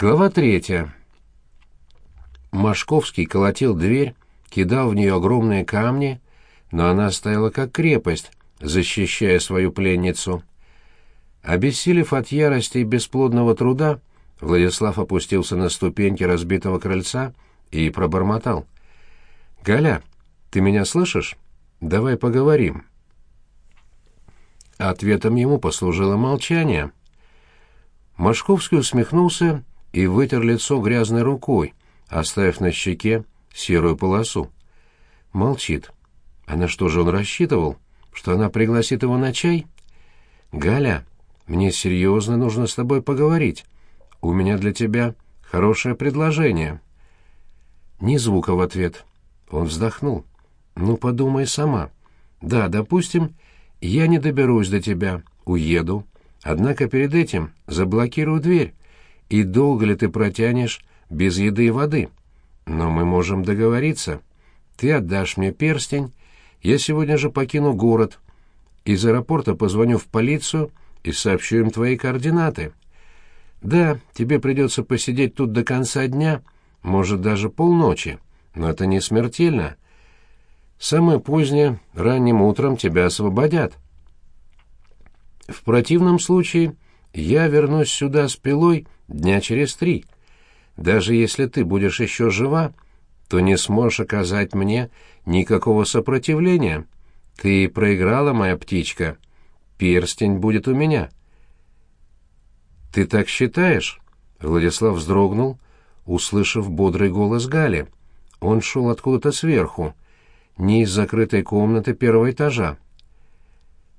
Глава третья. Машковский колотил дверь, кидал в нее огромные камни, но она стояла как крепость, защищая свою пленницу. Обессилев от ярости и бесплодного труда, Владислав опустился на ступеньки разбитого крыльца и пробормотал. «Галя, ты меня слышишь? Давай поговорим». Ответом ему послужило молчание. Машковский усмехнулся и вытер лицо грязной рукой, оставив на щеке серую полосу. Молчит. А на что же он рассчитывал? Что она пригласит его на чай? «Галя, мне серьезно нужно с тобой поговорить. У меня для тебя хорошее предложение». Ни звука в ответ. Он вздохнул. «Ну, подумай сама. Да, допустим, я не доберусь до тебя, уеду. Однако перед этим заблокирую дверь. И долго ли ты протянешь без еды и воды? Но мы можем договориться. Ты отдашь мне перстень, я сегодня же покину город. Из аэропорта позвоню в полицию и сообщу им твои координаты. Да, тебе придется посидеть тут до конца дня, может, даже полночи, но это не смертельно. Самое позднее, ранним утром тебя освободят. В противном случае я вернусь сюда с пилой дня через три. Даже если ты будешь еще жива, то не сможешь оказать мне никакого сопротивления. Ты проиграла, моя птичка. Перстень будет у меня. Ты так считаешь? Владислав вздрогнул, услышав бодрый голос Гали. Он шел откуда-то сверху, не из закрытой комнаты первого этажа.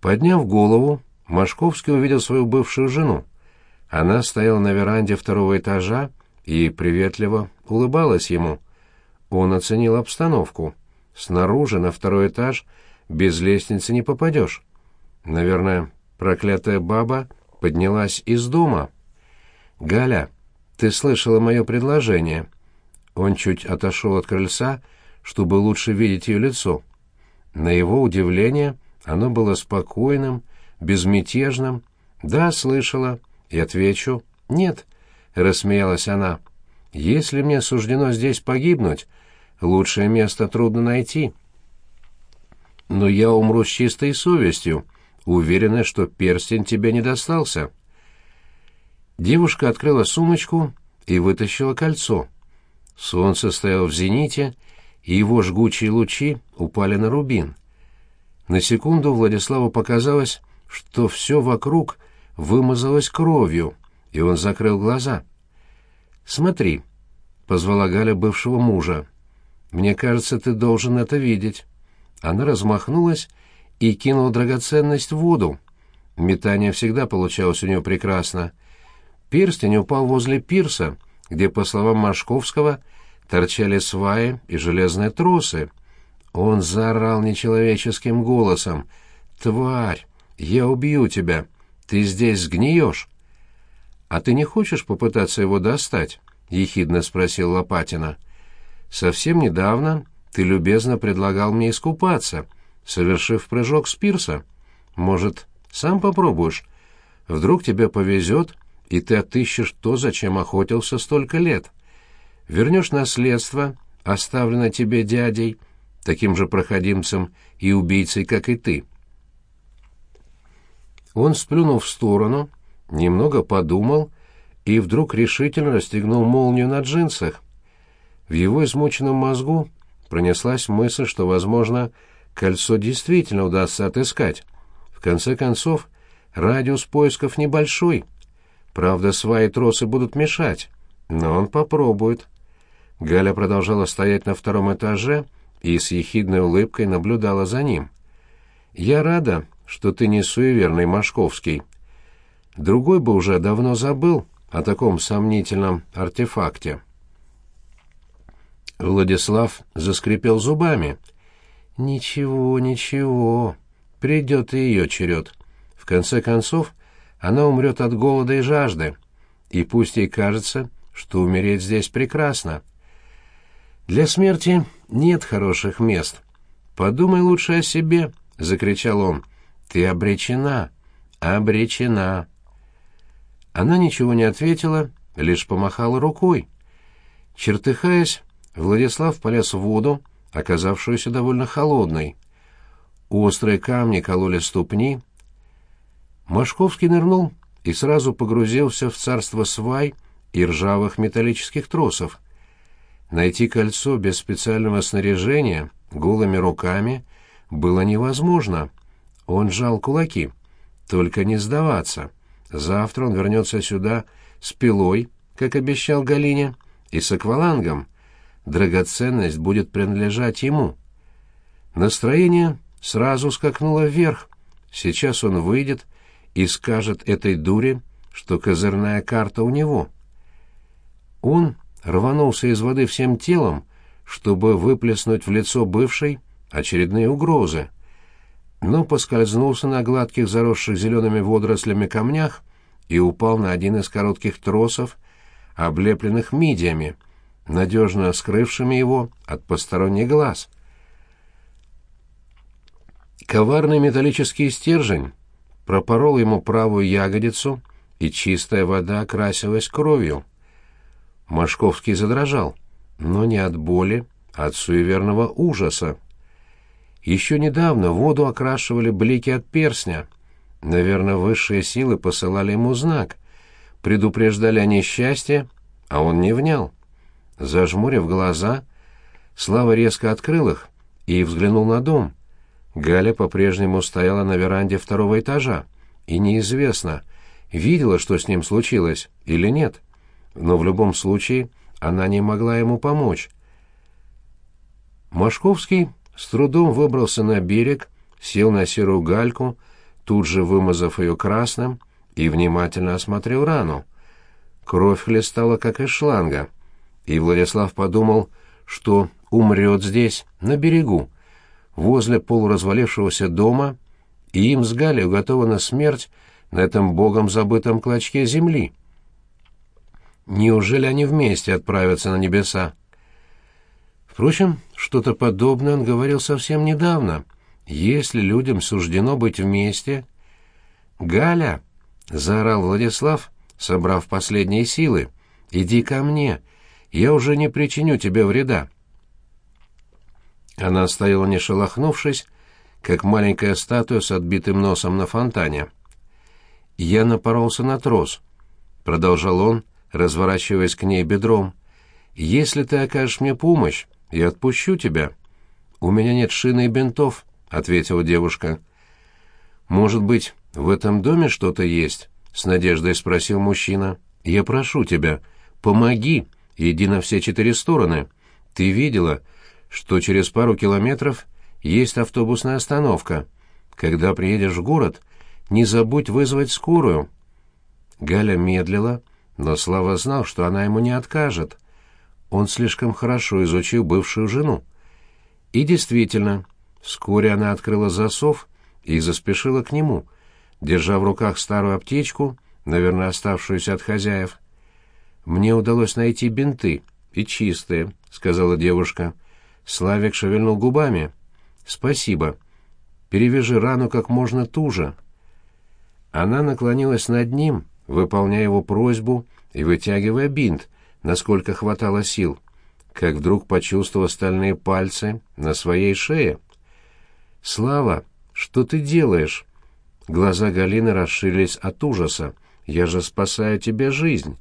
Подняв голову, Машковский увидел свою бывшую жену. Она стояла на веранде второго этажа и приветливо улыбалась ему. Он оценил обстановку. Снаружи, на второй этаж, без лестницы не попадешь. Наверное, проклятая баба поднялась из дома. «Галя, ты слышала мое предложение?» Он чуть отошел от крыльца, чтобы лучше видеть ее лицо. На его удивление оно было спокойным, безмятежным. «Да, слышала». И отвечу «Нет», — рассмеялась она. «Если мне суждено здесь погибнуть, лучшее место трудно найти». «Но я умру с чистой совестью, уверена, что перстень тебе не достался». Девушка открыла сумочку и вытащила кольцо. Солнце стояло в зените, и его жгучие лучи упали на рубин. На секунду Владиславу показалось, что все вокруг вымазалось кровью, и он закрыл глаза. «Смотри», — позвала Галя бывшего мужа, — «мне кажется, ты должен это видеть». Она размахнулась и кинула драгоценность в воду. Метание всегда получалось у нее прекрасно. Перстень упал возле пирса, где, по словам Машковского, торчали сваи и железные тросы. Он заорал нечеловеческим голосом. «Тварь! Я убью тебя! Ты здесь сгниешь!» «А ты не хочешь попытаться его достать?» — ехидно спросил Лопатина. «Совсем недавно ты любезно предлагал мне искупаться, совершив прыжок с пирса. Может, сам попробуешь? Вдруг тебе повезет, и ты отыщешь то, зачем охотился столько лет. Вернешь наследство, оставленное тебе дядей, таким же проходимцем и убийцей, как и ты». Он сплюнул в сторону, немного подумал и вдруг решительно расстегнул молнию на джинсах. В его измученном мозгу пронеслась мысль, что, возможно, кольцо действительно удастся отыскать. В конце концов, радиус поисков небольшой. Правда, сваи и тросы будут мешать, но он попробует. Галя продолжала стоять на втором этаже и с ехидной улыбкой наблюдала за ним. «Я рада, что ты не суеверный Машковский. Другой бы уже давно забыл о таком сомнительном артефакте. Владислав заскрипел зубами. «Ничего, ничего, придет и ее черед. В конце концов, она умрет от голода и жажды, и пусть ей кажется, что умереть здесь прекрасно. Для смерти нет хороших мест. Подумай лучше о себе», — закричал он. Ты обречена, обречена. Она ничего не ответила лишь помахала рукой. Чертыхаясь, Владислав полез в воду, оказавшуюся довольно холодной. Острые камни кололи ступни. Машковский нырнул и сразу погрузился в царство свай и ржавых металлических тросов. Найти кольцо без специального снаряжения голыми руками было невозможно. Он сжал кулаки. Только не сдаваться. Завтра он вернется сюда с пилой, как обещал Галине, и с аквалангом. Драгоценность будет принадлежать ему. Настроение сразу скакнуло вверх. Сейчас он выйдет и скажет этой дуре, что козырная карта у него. Он рванулся из воды всем телом, чтобы выплеснуть в лицо бывшей очередные угрозы, но поскользнулся на гладких заросших зелеными водорослями камнях и упал на один из коротких тросов, облепленных мидиями, надежно скрывшими его от посторонних глаз. Коварный металлический стержень пропорол ему правую ягодицу, и чистая вода окрасилась кровью. Машковский задрожал, но не от боли, а от суеверного ужаса. Еще недавно воду окрашивали блики от перстня. Наверное, высшие силы посылали ему знак, предупреждали о несчастье, а он не внял. Зажмурив глаза, Слава резко открыл их и взглянул на дом. Галя по-прежнему стояла на веранде второго этажа, и неизвестно, видела, что с ним случилось или нет но в любом случае она не могла ему помочь. Машковский с трудом выбрался на берег, сел на серую гальку, тут же вымазав ее красным, и внимательно осмотрел рану. Кровь хлестала, как из шланга, и Владислав подумал, что умрет здесь, на берегу, возле полуразвалившегося дома, и им с Галей уготована смерть на этом богом забытом клочке земли. Неужели они вместе отправятся на небеса? Впрочем, что-то подобное он говорил совсем недавно. Если людям суждено быть вместе... «Галя!» — заорал Владислав, собрав последние силы. «Иди ко мне. Я уже не причиню тебе вреда». Она стояла не шелохнувшись, как маленькая статуя с отбитым носом на фонтане. «Я напоролся на трос», — продолжал он, разворачиваясь к ней бедром. «Если ты окажешь мне помощь, я отпущу тебя». «У меня нет шины и бинтов», — ответила девушка. «Может быть, в этом доме что-то есть?» — с надеждой спросил мужчина. «Я прошу тебя, помоги, иди на все четыре стороны. Ты видела, что через пару километров есть автобусная остановка. Когда приедешь в город, не забудь вызвать скорую». Галя медлила, — но Слава знал, что она ему не откажет. Он слишком хорошо изучил бывшую жену. И действительно, вскоре она открыла засов и заспешила к нему, держа в руках старую аптечку, наверное, оставшуюся от хозяев. «Мне удалось найти бинты, и чистые», — сказала девушка. Славик шевельнул губами. «Спасибо. Перевяжи рану как можно туже». Она наклонилась над ним, выполняя его просьбу и вытягивая бинт, насколько хватало сил, как вдруг почувствовал стальные пальцы на своей шее. «Слава, что ты делаешь?» Глаза Галины расширились от ужаса. «Я же спасаю тебе жизнь.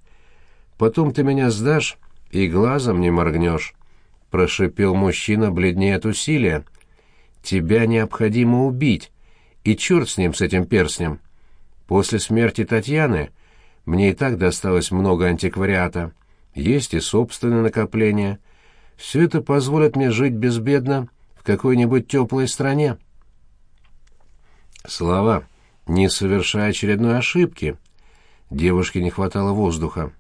Потом ты меня сдашь и глазом не моргнешь», — прошипел мужчина бледнее от усилия. «Тебя необходимо убить, и черт с ним, с этим перстнем. После смерти Татьяны мне и так досталось много антиквариата. Есть и собственное накопление. Все это позволит мне жить безбедно в какой-нибудь теплой стране. Слова, не совершая очередной ошибки. Девушке не хватало воздуха.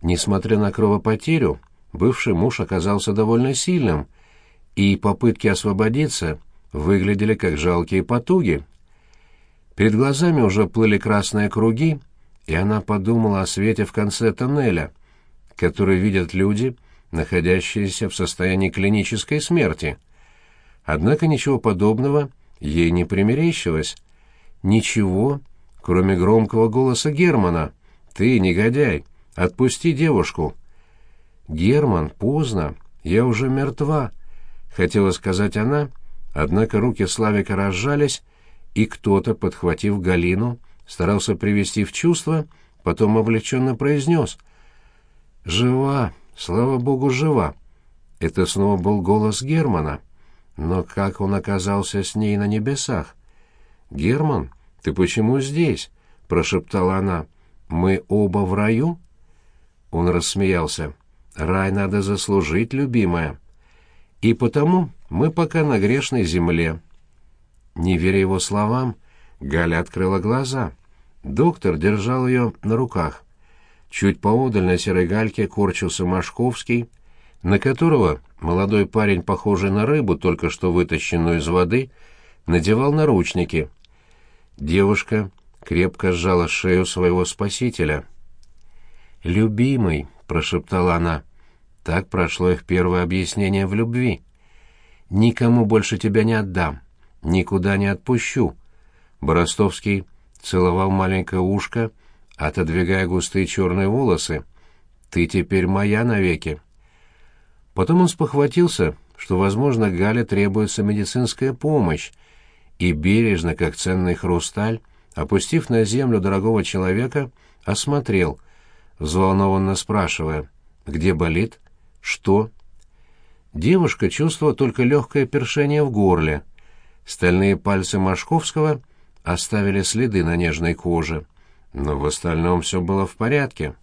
Несмотря на кровопотерю, бывший муж оказался довольно сильным, и попытки освободиться выглядели как жалкие потуги. Перед глазами уже плыли красные круги, и она подумала о свете в конце тоннеля, который видят люди, находящиеся в состоянии клинической смерти. Однако ничего подобного ей не примерещилось. Ничего, кроме громкого голоса Германа. «Ты, негодяй, Отпусти девушку!» «Герман, поздно, я уже мертва», — хотела сказать она, однако руки Славика разжались, и кто-то, подхватив Галину, старался привести в чувство, потом облегченно произнес. «Жива, слава богу, жива!» Это снова был голос Германа. Но как он оказался с ней на небесах? «Герман, ты почему здесь?» — прошептала она. «Мы оба в раю?» Он рассмеялся. «Рай надо заслужить, любимая. И потому мы пока на грешной земле». Не веря его словам, Галя открыла глаза. Доктор держал ее на руках. Чуть поодаль на серой гальке корчился Машковский, на которого молодой парень, похожий на рыбу, только что вытащенную из воды, надевал наручники. Девушка крепко сжала шею своего спасителя. «Любимый», — прошептала она, — так прошло их первое объяснение в любви. «Никому больше тебя не отдам, никуда не отпущу». Боростовский целовал маленькое ушко, отодвигая густые черные волосы. «Ты теперь моя навеки». Потом он спохватился, что, возможно, Гале требуется медицинская помощь, и бережно, как ценный хрусталь, опустив на землю дорогого человека, осмотрел, взволнованно спрашивая, где болит, что. Девушка чувствовала только легкое першение в горле. Стальные пальцы Машковского оставили следы на нежной коже, но в остальном все было в порядке.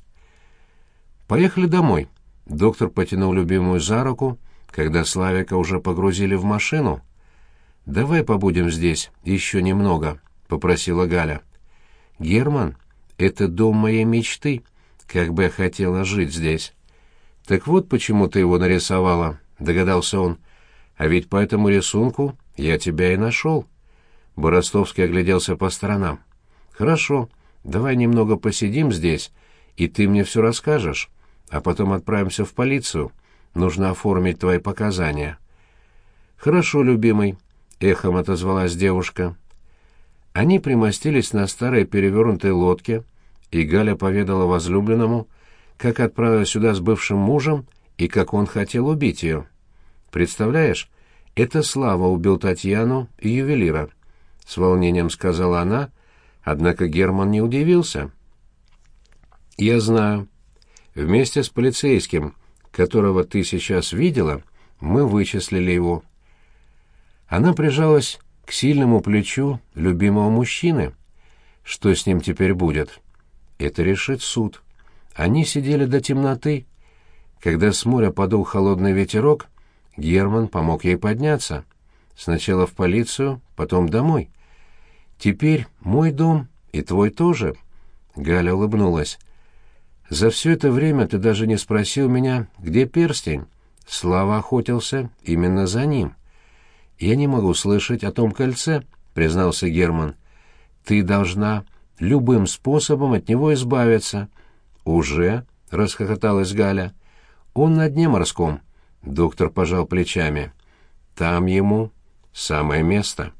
«Поехали домой», — доктор потянул любимую за руку, когда Славика уже погрузили в машину. «Давай побудем здесь еще немного», — попросила Галя. «Герман, это дом моей мечты, как бы я хотела жить здесь». «Так вот почему ты его нарисовала», — догадался он. «А ведь по этому рисунку я тебя и нашел». Боростовский огляделся по сторонам. «Хорошо, давай немного посидим здесь, и ты мне все расскажешь, а потом отправимся в полицию. Нужно оформить твои показания». «Хорошо, любимый», эхом отозвалась девушка. Они примостились на старой перевернутой лодке, и Галя поведала возлюбленному, как отправилась сюда с бывшим мужем и как он хотел убить ее. Представляешь, это Слава убил Татьяну и ювелира, с волнением сказала она, однако Герман не удивился. Я знаю. Вместе с полицейским, которого ты сейчас видела, мы вычислили его. Она прижалась к сильному плечу любимого мужчины. Что с ним теперь будет? Это решит суд. Они сидели до темноты. Когда с моря подул холодный ветерок, Герман помог ей подняться. Сначала в полицию, потом домой. Теперь мой дом и твой тоже. Галя улыбнулась. За все это время ты даже не спросил меня, где перстень. Слава охотился именно за ним. «Я не могу слышать о том кольце», — признался Герман. «Ты должна любым способом от него избавиться». «Уже?» — расхохоталась Галя. «Он на дне морском». Доктор пожал плечами. «Там ему самое место».